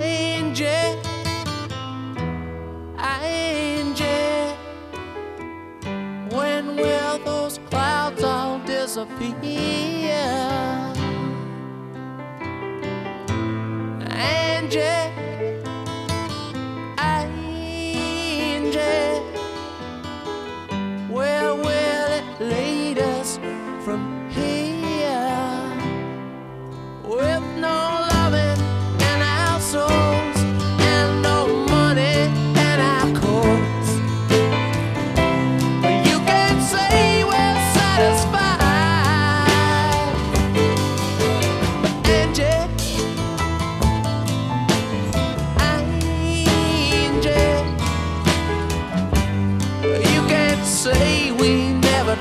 Angie, Angie. When will those clouds all disappear? Angie, Angie. Where will it lead us from here?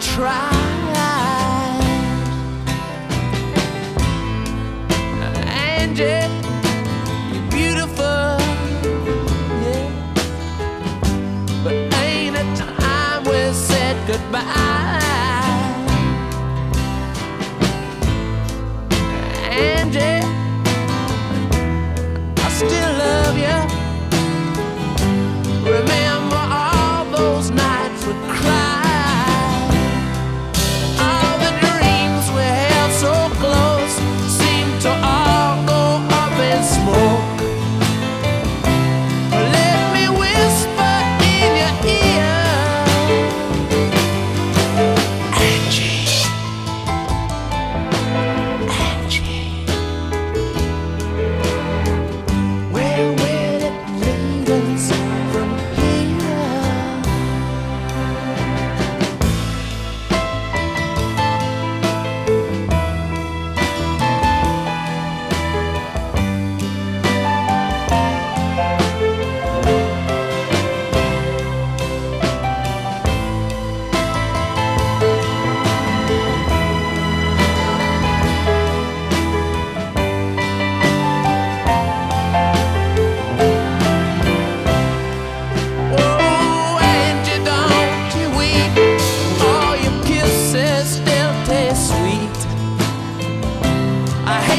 tried. Angie, you're beautiful, yeah. But ain't it time we said goodbye? Angie.